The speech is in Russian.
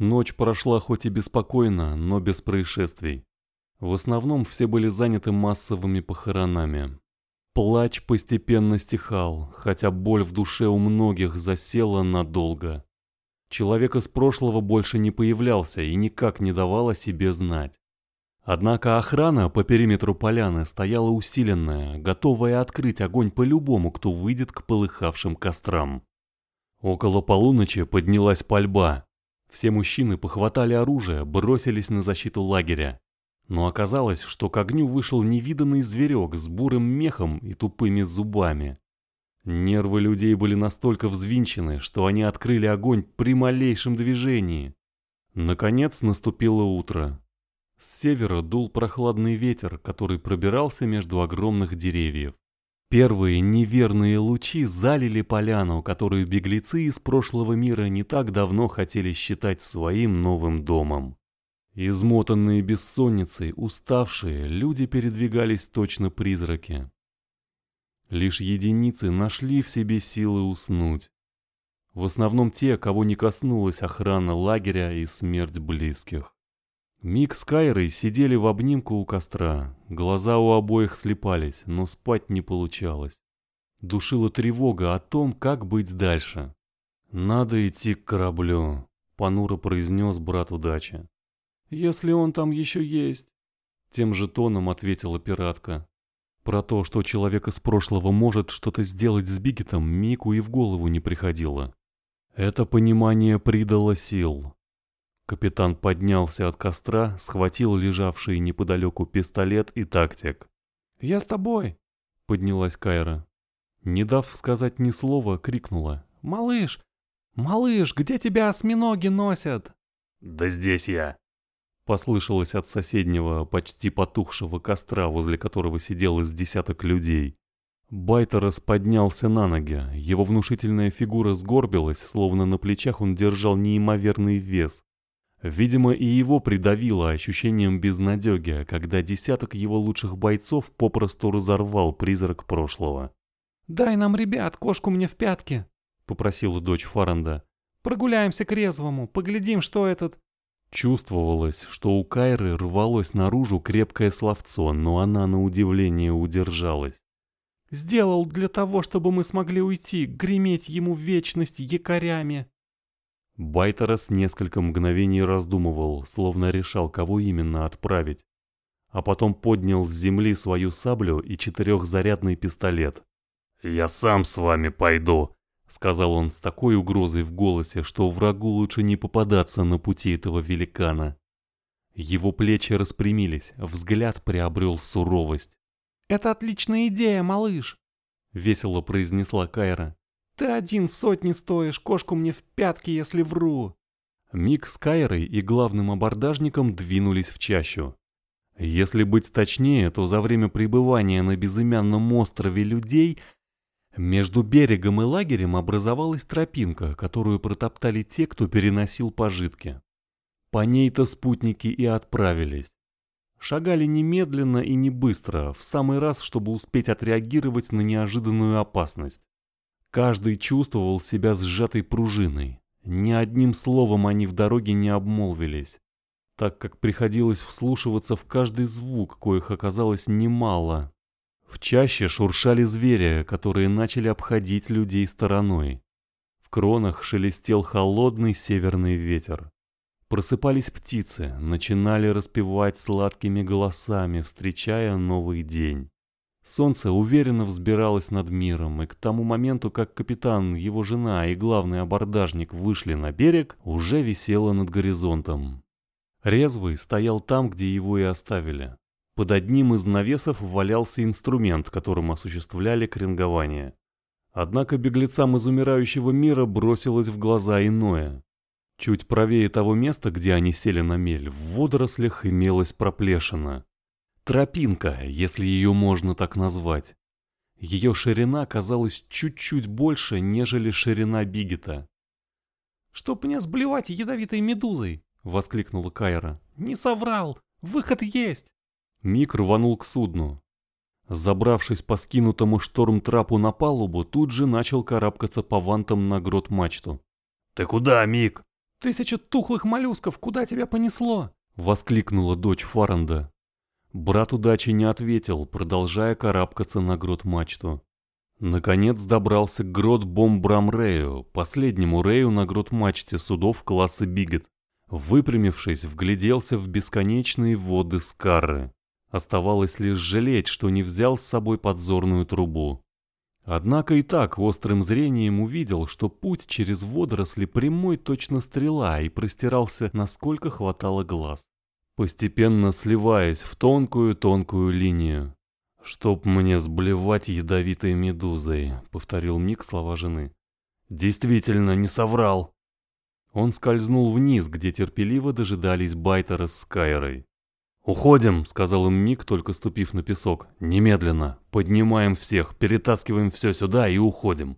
Ночь прошла хоть и беспокойно, но без происшествий. В основном все были заняты массовыми похоронами. Плач постепенно стихал, хотя боль в душе у многих засела надолго. Человек из прошлого больше не появлялся и никак не давал о себе знать. Однако охрана по периметру поляны стояла усиленная, готовая открыть огонь по любому, кто выйдет к полыхавшим кострам. Около полуночи поднялась пальба. Все мужчины похватали оружие, бросились на защиту лагеря. Но оказалось, что к огню вышел невиданный зверек с бурым мехом и тупыми зубами. Нервы людей были настолько взвинчены, что они открыли огонь при малейшем движении. Наконец наступило утро. С севера дул прохладный ветер, который пробирался между огромных деревьев. Первые неверные лучи залили поляну, которую беглецы из прошлого мира не так давно хотели считать своим новым домом. Измотанные бессонницей, уставшие, люди передвигались точно призраки. Лишь единицы нашли в себе силы уснуть. В основном те, кого не коснулась охрана лагеря и смерть близких. Мик с Кайрой сидели в обнимку у костра. Глаза у обоих слепались, но спать не получалось. Душила тревога о том, как быть дальше. «Надо идти к кораблю», — понуро произнес брат удачи. «Если он там еще есть», — тем же тоном ответила пиратка. Про то, что человек из прошлого может что-то сделать с Бигетом, Мику и в голову не приходило. Это понимание придало сил. Капитан поднялся от костра, схватил лежавший неподалеку пистолет и тактик. «Я с тобой!» — поднялась Кайра. Не дав сказать ни слова, крикнула. «Малыш! Малыш, где тебя осьминоги носят?» «Да здесь я!» Послышалось от соседнего, почти потухшего костра, возле которого сидел из десяток людей. Байтерос поднялся на ноги. Его внушительная фигура сгорбилась, словно на плечах он держал неимоверный вес. Видимо, и его придавило ощущением безнадеги, когда десяток его лучших бойцов попросту разорвал призрак прошлого. «Дай нам, ребят, кошку мне в пятки», — попросила дочь Фаранда. «Прогуляемся к резвому, поглядим, что этот...» Чувствовалось, что у Кайры рвалось наружу крепкое словцо, но она на удивление удержалась. «Сделал для того, чтобы мы смогли уйти, греметь ему в вечность якорями», Байтерас несколько мгновений раздумывал, словно решал, кого именно отправить. А потом поднял с земли свою саблю и четырехзарядный пистолет. «Я сам с вами пойду», — сказал он с такой угрозой в голосе, что врагу лучше не попадаться на пути этого великана. Его плечи распрямились, взгляд приобрел суровость. «Это отличная идея, малыш», — весело произнесла Кайра. Ты один сотни стоишь, кошку мне в пятки, если вру. Мик с Кайрой и главным абордажником двинулись в чащу. Если быть точнее, то за время пребывания на безымянном острове людей между берегом и лагерем образовалась тропинка, которую протоптали те, кто переносил пожитки. По ней-то спутники и отправились. Шагали немедленно и не быстро, в самый раз, чтобы успеть отреагировать на неожиданную опасность. Каждый чувствовал себя сжатой пружиной. Ни одним словом они в дороге не обмолвились, так как приходилось вслушиваться в каждый звук, коих оказалось немало. В чаще шуршали звери, которые начали обходить людей стороной. В кронах шелестел холодный северный ветер. Просыпались птицы, начинали распевать сладкими голосами, встречая новый день. Солнце уверенно взбиралось над миром, и к тому моменту, как капитан, его жена и главный абордажник вышли на берег, уже висело над горизонтом. Резвый стоял там, где его и оставили. Под одним из навесов валялся инструмент, которым осуществляли кренгование. Однако беглецам из умирающего мира бросилось в глаза иное. Чуть правее того места, где они сели на мель, в водорослях имелась проплешина. Тропинка, если ее можно так назвать. Ее ширина казалась чуть-чуть больше, нежели ширина Бигета. «Чтоб мне сблевать ядовитой медузой!» — воскликнула Кайра. «Не соврал! Выход есть!» Мик рванул к судну. Забравшись по скинутому шторм-трапу на палубу, тут же начал карабкаться по вантам на грот-мачту. «Ты куда, Мик?» — Тысяча тухлых моллюсков, куда тебя понесло?» — воскликнула дочь Фаранда. Брат удачи не ответил, продолжая карабкаться на грот мачту. Наконец добрался к грот Бомбрам-Рею, последнему Рею на грот мачте судов класса Бигет. Выпрямившись, вгляделся в бесконечные воды Скарры. Оставалось лишь жалеть, что не взял с собой подзорную трубу. Однако и так острым зрением увидел, что путь через водоросли прямой точно стрела и простирался, насколько хватало глаз, постепенно сливаясь в тонкую-тонкую линию. «Чтоб мне сблевать ядовитой медузой», — повторил Мик слова жены. «Действительно, не соврал». Он скользнул вниз, где терпеливо дожидались Байтера с Скайрой. «Уходим», — сказал им Мик, только ступив на песок. «Немедленно. Поднимаем всех, перетаскиваем все сюда и уходим».